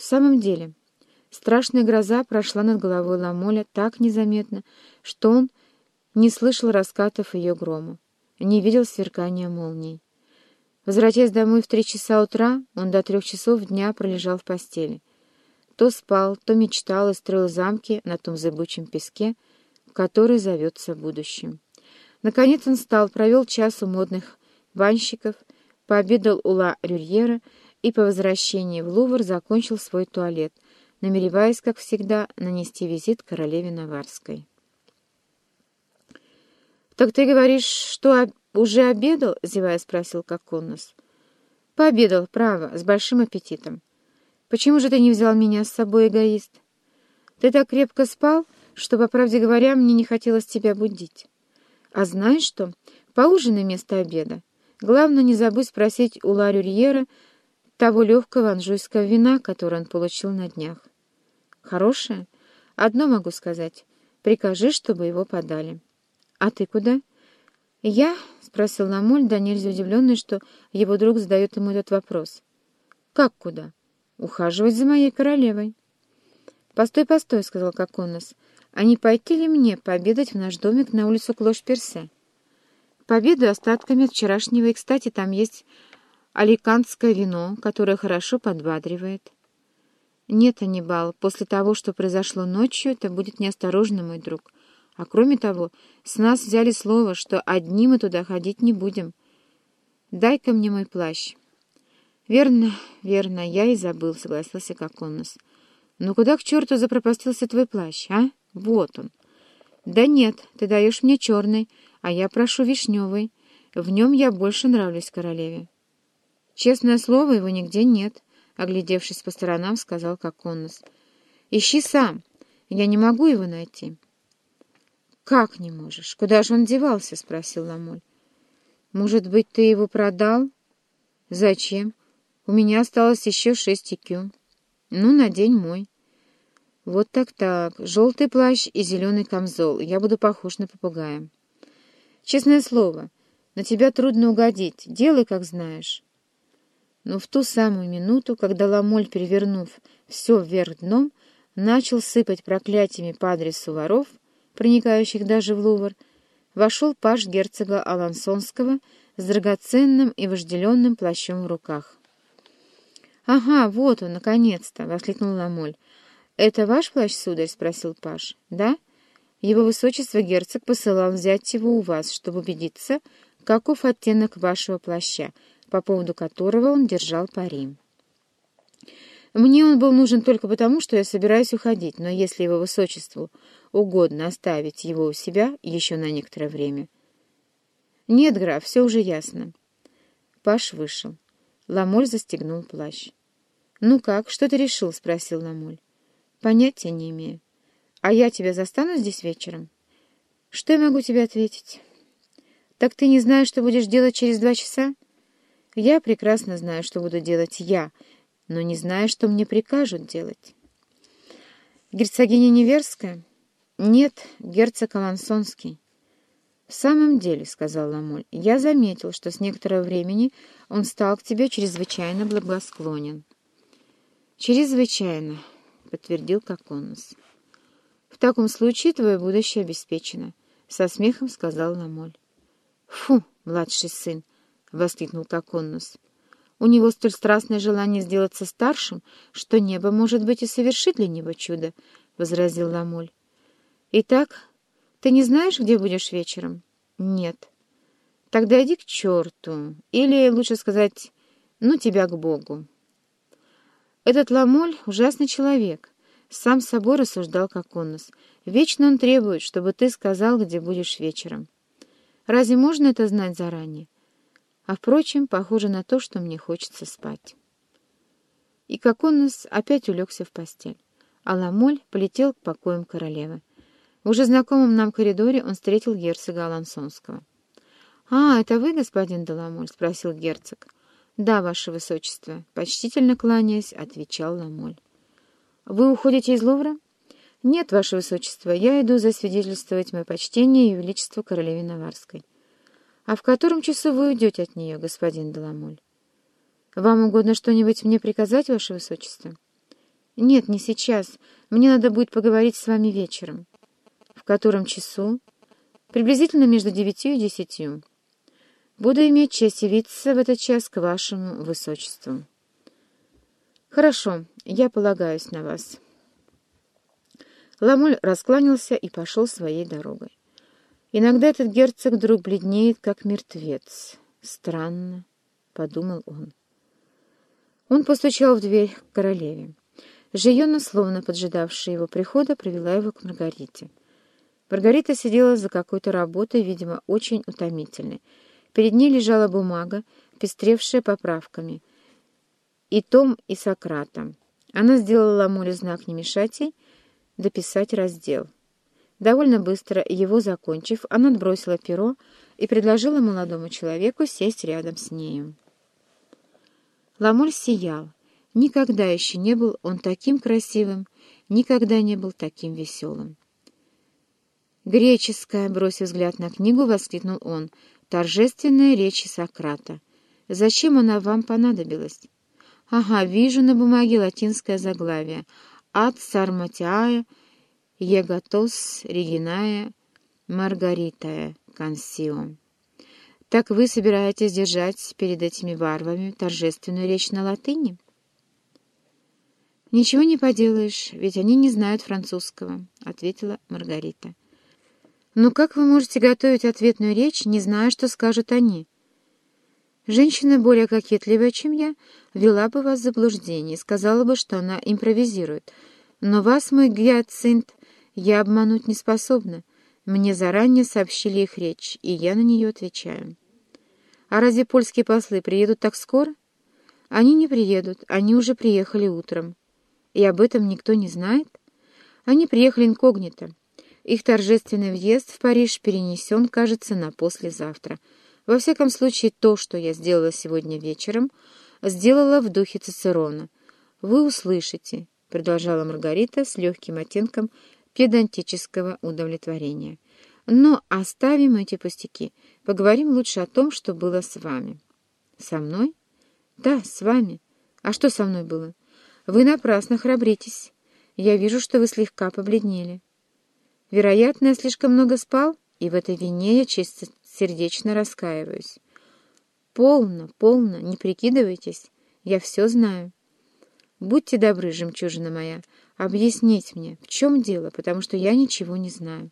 В самом деле, страшная гроза прошла над головой Ламоля так незаметно, что он не слышал раскатов ее грома, не видел сверкания молний. Возвратясь домой в три часа утра, он до трех часов дня пролежал в постели. То спал, то мечтал и строил замки на том зыбучем песке, который зовется будущим. Наконец он встал, провел час у модных банщиков, пообедал у Ла Рюрьера и по возвращении в Лувр закончил свой туалет, намереваясь, как всегда, нанести визит королеве Наварской. «Так ты говоришь, что уже обедал?» — зевая спросил Коконос. «Пообедал, право, с большим аппетитом. Почему же ты не взял меня с собой, эгоист? Ты так крепко спал, что, по правде говоря, мне не хотелось тебя будить. А знаешь что? Поужинай вместо обеда. Главное, не забудь спросить у Ла Рюрьера того легкого анжуйского вина, которое он получил на днях. Хорошее? Одно могу сказать. Прикажи, чтобы его подали. А ты куда? Я? — спросил Ламоль, да нельзя удивленный, что его друг задает ему этот вопрос. Как куда? Ухаживать за моей королевой. «Постой, постой», — сказал Коконос. «А не пойти ли мне пообедать в наш домик на улицу Клош-Персе?» «Пообедаю остатками от вчерашнего, и, кстати, там есть аликантское вино, которое хорошо подбадривает». «Нет, Анибал, после того, что произошло ночью, это будет неосторожно, мой друг. А кроме того, с нас взяли слово, что одни мы туда ходить не будем. Дай-ка мне мой плащ». «Верно, верно, я и забыл», — согласился Коконос. «Ну куда к черту запропастился твой плащ, а? Вот он». «Да нет, ты даешь мне черный, а я прошу вишневый. В нем я больше нравлюсь королеве». «Честное слово, его нигде нет», — оглядевшись по сторонам, сказал Коконос. «Ищи сам, я не могу его найти». «Как не можешь? Куда же он девался?» — спросил Ламоль. «Может быть, ты его продал?» «Зачем? У меня осталось еще шесть икю. Ну, на день мой». «Вот так-так. Желтый плащ и зеленый камзол. Я буду похож на попугая». «Честное слово, на тебя трудно угодить. Делай, как знаешь». Но в ту самую минуту, когда Ламоль, перевернув все вверх дном, начал сыпать проклятиями по адресу воров, проникающих даже в Лувр, вошел паж герцога Алансонского с драгоценным и вожделенным плащом в руках. «Ага, вот он, наконец-то!» — воскликнул Ламоль. «Это ваш плащ, сударь?» — спросил паж. «Да? Его высочество герцог посылал взять его у вас, чтобы убедиться, каков оттенок вашего плаща, по поводу которого он держал пари. Мне он был нужен только потому, что я собираюсь уходить, но если его высочеству угодно оставить его у себя еще на некоторое время... Нет, граф, все уже ясно. Паш вышел. Ламоль застегнул плащ. «Ну как, что ты решил?» — спросил Ламоль. «Понятия не имею. А я тебя застану здесь вечером?» «Что я могу тебе ответить?» «Так ты не знаешь, что будешь делать через два часа?» Я прекрасно знаю, что буду делать я, но не знаю, что мне прикажут делать. Герцогиня Неверская? Нет, герцог Алансонский. В самом деле, — сказал Ламоль, — я заметил, что с некоторого времени он стал к тебе чрезвычайно благосклонен. Чрезвычайно, — подтвердил Коконус. В таком случае твое будущее обеспечено, — со смехом сказал Ламоль. Фу, младший сын, — воскликнул Коконнус. «У него столь страстное желание сделаться старшим, что небо, может быть, и совершит для него чудо», — возразил Ламоль. «Итак, ты не знаешь, где будешь вечером?» «Нет». «Тогда иди к черту, или, лучше сказать, ну тебя к Богу». «Этот Ламоль — ужасный человек», — сам собой рассуждал Коконнус. «Вечно он требует, чтобы ты сказал, где будешь вечером. Разве можно это знать заранее?» А, впрочем, похоже на то, что мне хочется спать. И как он нас опять улегся в постель, а Ламоль полетел к покоям королевы. В уже знакомом нам коридоре он встретил герцога Алансонского. «А, это вы, господин Деламоль?» — спросил герцог. «Да, ваше высочество», — почтительно кланяясь, отвечал Ламоль. «Вы уходите из Лувра?» «Нет, ваше высочество, я иду засвидетельствовать мое почтение и величество королеве Наварской». «А в котором часу вы уйдете от нее, господин Деламоль?» «Вам угодно что-нибудь мне приказать, ваше высочество?» «Нет, не сейчас. Мне надо будет поговорить с вами вечером». «В котором часу?» «Приблизительно между девятью и десятью. Буду иметь честь явиться в этот час к вашему высочеству». «Хорошо, я полагаюсь на вас». Ламоль раскланялся и пошел своей дорогой. Иногда этот герцог вдруг бледнеет, как мертвец. Странно, — подумал он. Он постучал в дверь к королеве. Жиона, словно поджидавшая его прихода, привела его к Маргарите. Маргарита сидела за какой-то работой, видимо, очень утомительной. Перед ней лежала бумага, пестревшая поправками, и том, и Сократом. Она сделала Ламоле знак «Не мешать ей», дописать раздел. Довольно быстро его закончив, она отбросила перо и предложила молодому человеку сесть рядом с нею. Ламоль сиял. Никогда еще не был он таким красивым, никогда не был таким веселым. «Греческая», — бросив взгляд на книгу, воскликнул он, — «торжественная речь Сократа. Зачем она вам понадобилась?» «Ага, вижу на бумаге латинское заглавие. Ад сарматиая, егатос региная, маргаритая консио». «Так вы собираетесь держать перед этими варвами торжественную речь на латыни?» «Ничего не поделаешь, ведь они не знают французского», — ответила Маргарита. «Но как вы можете готовить ответную речь, не зная, что скажут они?» «Женщина более кокетливая, чем я, вела бы вас в заблуждение сказала бы, что она импровизирует. Но вас, мой гиацинт, я обмануть не способна. Мне заранее сообщили их речь, и я на нее отвечаю». «А разве польские послы приедут так скоро?» «Они не приедут, они уже приехали утром». И об этом никто не знает? Они приехали инкогнито. Их торжественный въезд в Париж перенесен, кажется, на послезавтра. Во всяком случае, то, что я сделала сегодня вечером, сделала в духе Цицерона. «Вы услышите», — продолжала Маргарита с легким оттенком педантического удовлетворения. «Но оставим эти пустяки. Поговорим лучше о том, что было с вами». «Со мной?» «Да, с вами. А что со мной было?» Вы напрасно храбритесь. Я вижу, что вы слегка побледнели. Вероятно, я слишком много спал, и в этой вине я чисто сердечно раскаиваюсь. Полно, полно, не прикидывайтесь, я все знаю. Будьте добры, жемчужина моя, объяснить мне, в чем дело, потому что я ничего не знаю.